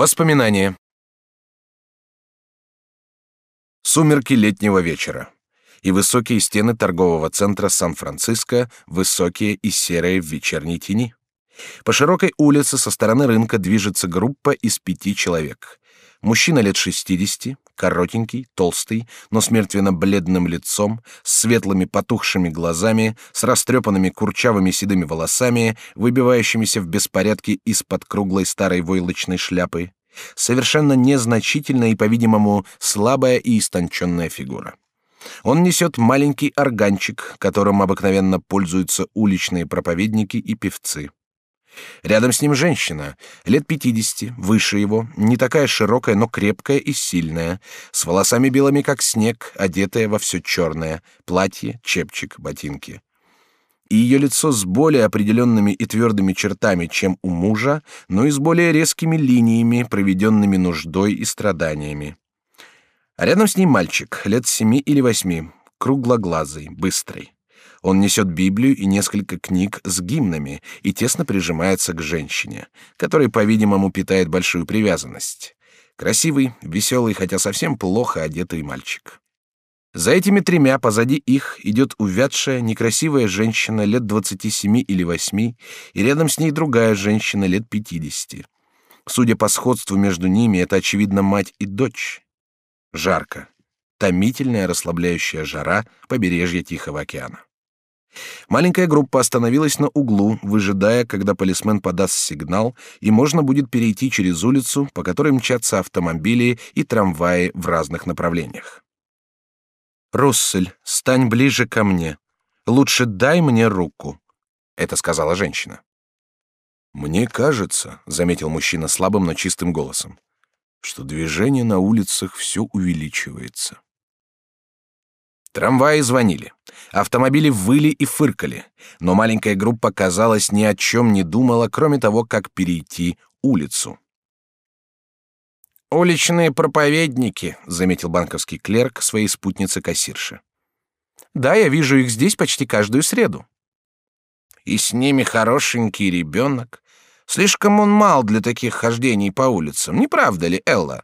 Воспоминания. Сумерки летнего вечера. И высокие стены торгового центра Сан-Франциско, высокие и серые в вечерней тени. По широкой улице со стороны рынка движется группа из пяти человек. Мужчина лет шестидесяти, коротенький, толстый, но с мертвенно-бледным лицом, с светлыми потухшими глазами, с растрепанными курчавыми седыми волосами, выбивающимися в беспорядке из-под круглой старой войлочной шляпы. Совершенно незначительная и, по-видимому, слабая и истонченная фигура. Он несет маленький органчик, которым обыкновенно пользуются уличные проповедники и певцы. Рядом с ним женщина, лет пятидесяти, выше его, не такая широкая, но крепкая и сильная, с волосами белыми, как снег, одетая во все черное, платье, чепчик, ботинки. И ее лицо с более определенными и твердыми чертами, чем у мужа, но и с более резкими линиями, проведенными нуждой и страданиями. А рядом с ним мальчик, лет семи или восьми, круглоглазый, быстрый. Он несет Библию и несколько книг с гимнами и тесно прижимается к женщине, которой, по-видимому, питает большую привязанность. Красивый, веселый, хотя совсем плохо одетый мальчик. За этими тремя позади их идет увядшая, некрасивая женщина лет двадцати семи или восьми, и рядом с ней другая женщина лет пятидесяти. Судя по сходству между ними, это очевидно мать и дочь. Жарко. Томительная расслабляющая жара побережья Тихого океана. Маленькая группа остановилась на углу, выжидая, когда полисмен подаст сигнал, и можно будет перейти через улицу, по которой мчатся автомобили и трамваи в разных направлениях. «Руссель, стань ближе ко мне. Лучше дай мне руку», — это сказала женщина. «Мне кажется», — заметил мужчина слабым, но чистым голосом, «что движение на улицах все увеличивается». Трамваи звонили. Автомобили выли и фыркали. Но маленькая группа, казалось, ни о чем не думала, кроме того, как перейти улицу. «Уличные проповедники», — заметил банковский клерк своей спутнице-кассирше. «Да, я вижу их здесь почти каждую среду». «И с ними хорошенький ребенок. Слишком он мал для таких хождений по улицам, не правда ли, Элла?»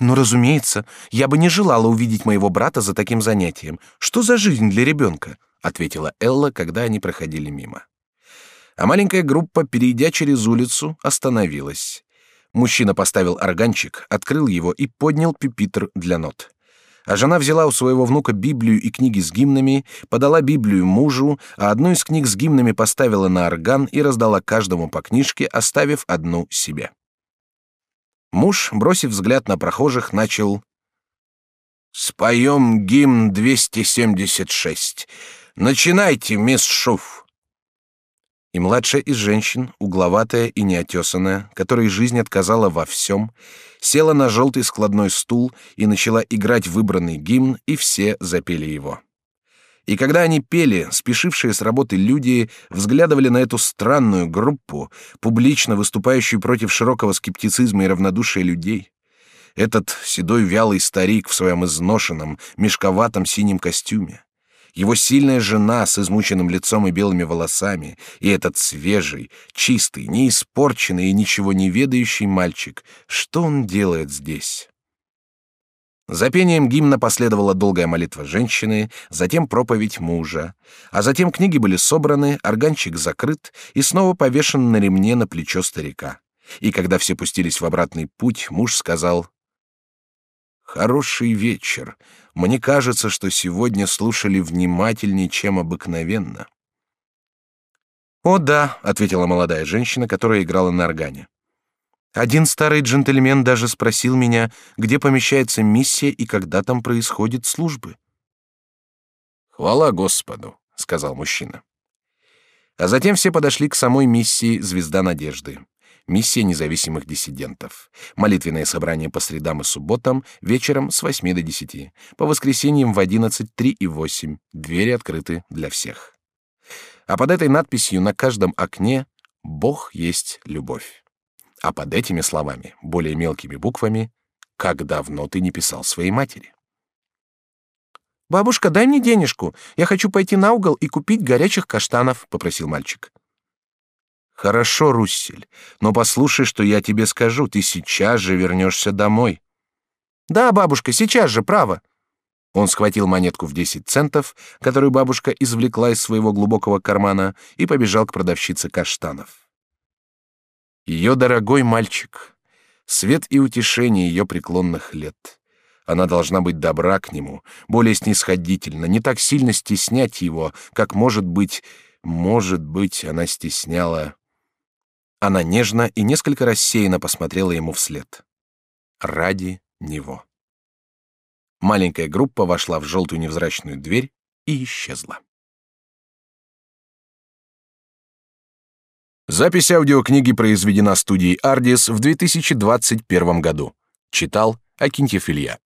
Но, разумеется, я бы не желала увидеть моего брата за таким занятием. Что за жизнь для ребенка? ответила Элла, когда они проходили мимо. А маленькая группа, перейдя через улицу, остановилась. Мужчина поставил органчик, открыл его и поднял пюпитр для нот. А жена взяла у своего внука Библию и книги с гимнами, подала Библию мужу, а одну из книг с гимнами поставила на орган и раздала каждому по книжке, оставив одну себе. Муж, бросив взгляд на прохожих, начал «Споем гимн 276. Начинайте, мисс Шуф». И младшая из женщин, угловатая и неотесанная, которой жизнь отказала во всем, села на желтый складной стул и начала играть выбранный гимн, и все запели его. И когда они пели, спешившие с работы люди взглядывали на эту странную группу, публично выступающую против широкого скептицизма и равнодушия людей. Этот седой вялый старик в своем изношенном, мешковатом синем костюме. Его сильная жена с измученным лицом и белыми волосами, и этот свежий, чистый, неиспорченный и ничего не ведающий мальчик. Что он делает здесь? За пением гимна последовала долгая молитва женщины, затем проповедь мужа, а затем книги были собраны, органчик закрыт и снова повешен на ремне на плечо старика. И когда все пустились в обратный путь, муж сказал: "Хороший вечер. Мне кажется, что сегодня слушали внимательнее, чем обыкновенно". "О да", ответила молодая женщина, которая играла на органе. Один старый джентльмен даже спросил меня, где помещается миссия и когда там происходят службы. Хвала Господу, сказал мужчина. А затем все подошли к самой миссии Звезда Надежды. Миссия независимых диссидентов. Молитвенное собрание по средам и субботам, вечером с 8 до 10, по воскресеньям в 11, 3 и 8. Двери открыты для всех. А под этой надписью на каждом окне «Бог есть любовь» а под этими словами, более мелкими буквами, «Как давно ты не писал своей матери?» «Бабушка, дай мне денежку. Я хочу пойти на угол и купить горячих каштанов», — попросил мальчик. Хорошо, Руссель, но послушай, что я тебе скажу. Ты сейчас же вернешься домой. Да, бабушка, сейчас же, право. Он схватил монетку в десять центов, которую бабушка извлекла из своего глубокого кармана, и побежал к продавщице каштанов. Ее дорогой мальчик, свет и утешение ее преклонных лет. Она должна быть добра к нему, более снисходительна, не так сильно стеснять его, как может быть, может быть, она стесняла. Она нежно и несколько рассеянно посмотрела ему вслед. Ради него. Маленькая группа вошла в желтую невзрачную дверь и исчезла. Запись аудиокниги произведена студией Ardis в 2021 году. Читал Акинтьев Илья.